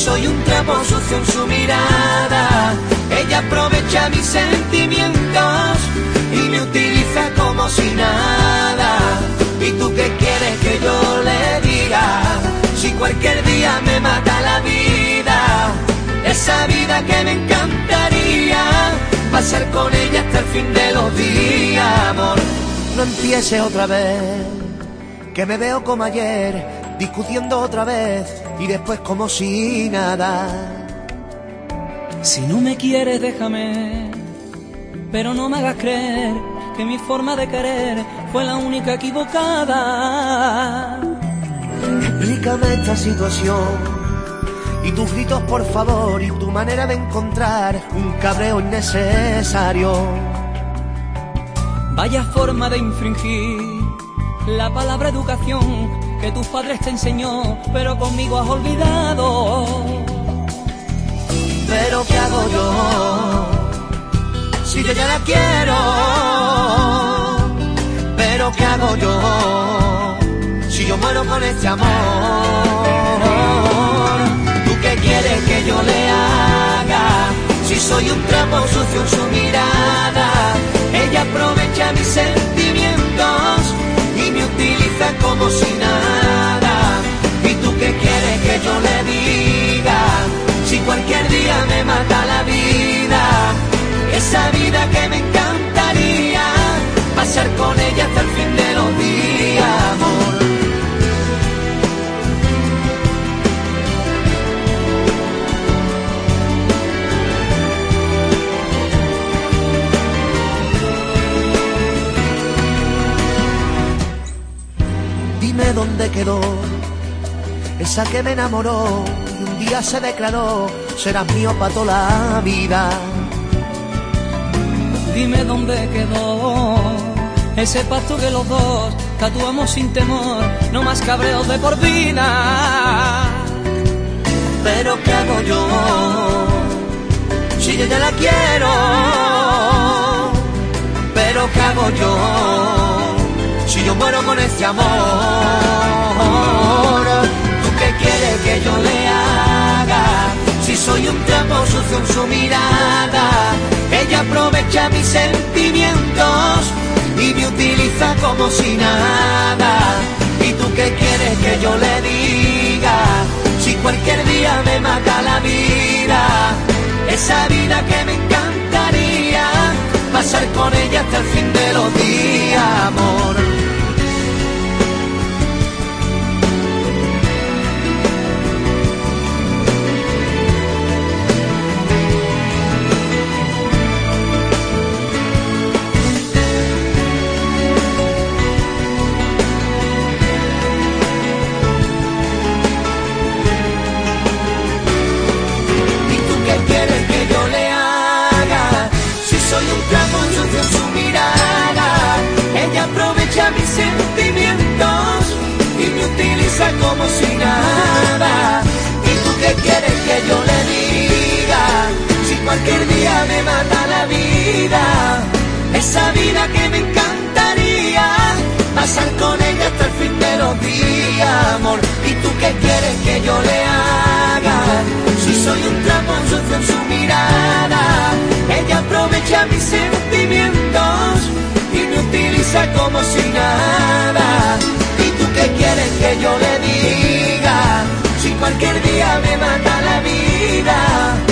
soy un trapo sucio en su mirada. Ella aprovecha mis sentimientos y me utiliza como si nada. ¿Y tú qué quieres que yo le diga? Si cualquier día me mata la vida, esa vida que me encantaría pasar con ella hasta el fin de los días, amor. No empiece otra vez, que me veo como ayer, discutiendo otra vez y después como si nada. Si no me quieres, déjame, pero no me hagas creer que mi forma de querer fue la única equivocada. Explícame esta situación y tus gritos por favor y tu manera de encontrar un cabreo innecesario. Vaya forma de infringir la palabra educación que tus padres te enseñó, pero conmigo has olvidado. Pero ¿qué hago yo? Si yo ya la quiero. Pero ¿qué hago yo? Si yo muero con este amor. ¿Tú qué quieres que yo le haga? Si soy un trapo sucio en su mirada. Dónde quedó esa que me enamoró y un día se declaró serás mío para toda la vida. Dime dónde quedó ese pacto que los dos tatuamos sin temor, no más cabreos de por vida. Pero ¿qué hago yo? Si yo ya la quiero. Pero ¿qué hago yo? Si yo muero con este amor. ¿Tú qué quieres que yo le haga? Si soy un trapo sucio en su mirada. Ella aprovecha mis sentimientos y me utiliza como si nada. ¿Y tú qué quieres que yo le diga? Si cualquier día me mata la vida, esa vida como si nada. ¿Y tú qué quieres que yo le diga? Si cualquier día me mata la vida, esa vida que me encantaría pasar con ella hasta el fin de los días, amor. ¿Y tú qué quieres que yo le haga? Si soy un trapo sucio en su mirada, ella aprovecha mis sentimientos y me utiliza como si nada. Que yo le diga? Si cualquier día me mata la vida,